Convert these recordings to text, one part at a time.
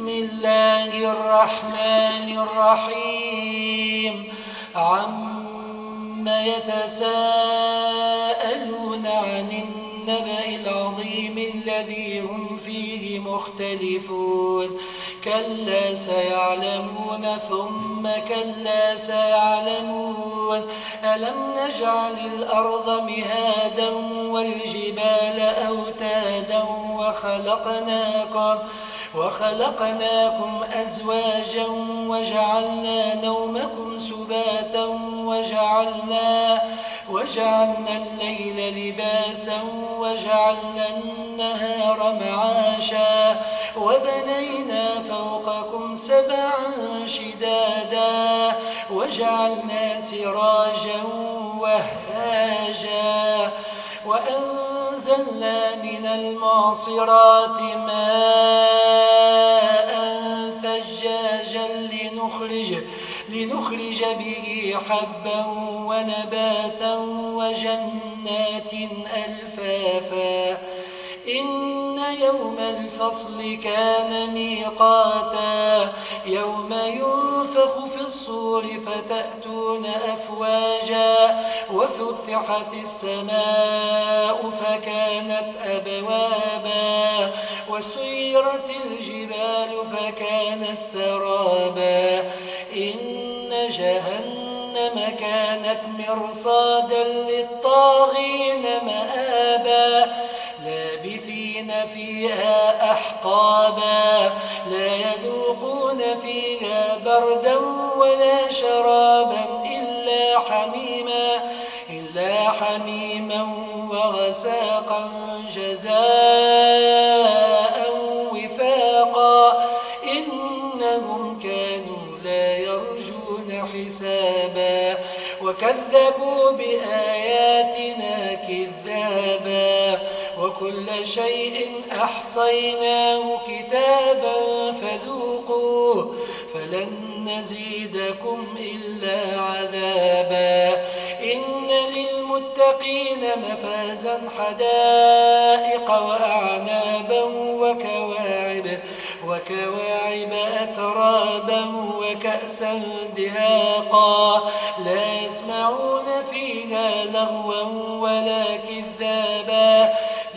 بسم الله الرحمن الرحيم. عم يتساءلون عن النبأ العظيم الذي هم فيه مختلفون. كلا سيعلمون ثم كلا سيعلمون. ألم نجعل الأرض مهادا والجبال أوتادا وخلقناكم وخلقناكم أزواجا وجعلنا نومكم سباتا وجعلنا, وجعلنا الليل لباسا وجعلنا النهار معاشا وبنينا فوقكم سبعا شدادا وجعلنا سراجا وهاجا وأنزلنا من المعصرات ماء ثجاجا لنخرج, لنخرج به حبا ونباتا وجنات ألفافا إن يوم الفصل كان ميقاتا يوم ينفخ في الصور فتأتون أفواجا وفتحت السماء فكانت أبوابا وسيرت الجبال فكانت سرابا. إن جهنم كانت مرصادا للطاغين مآبا. لابثين فيها أحقابا لا يذوقون فيها بردا ولا شرابا إلا حميما, إلا حميما وغساقا جزاء وفاقا. إنهم كانوا لا يرجون حسابا وكذبوا بآياتنا كذابا. وكل شيء أحصيناه كتابا فذوقوه فلن نزيدكم إلا عذابا. إن للمتقين مفازا حدائق وأعنابا وكواعب, وكواعب أترابا وكأسا دهاقا. لا يسمعون فيها لغوا ولا كذابا.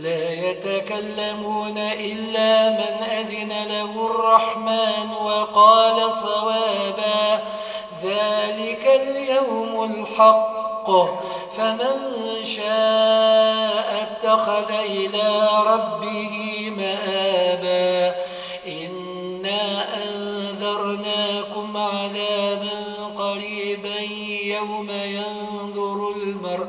لا يتكلمون إلا من أذن له الرحمن وقال صوابا ذلك اليوم الحق. فمن شاء اتخذ إلى ربه مآبا. إنا أنذرناكم عذابا قريبا يوم ينظر المرء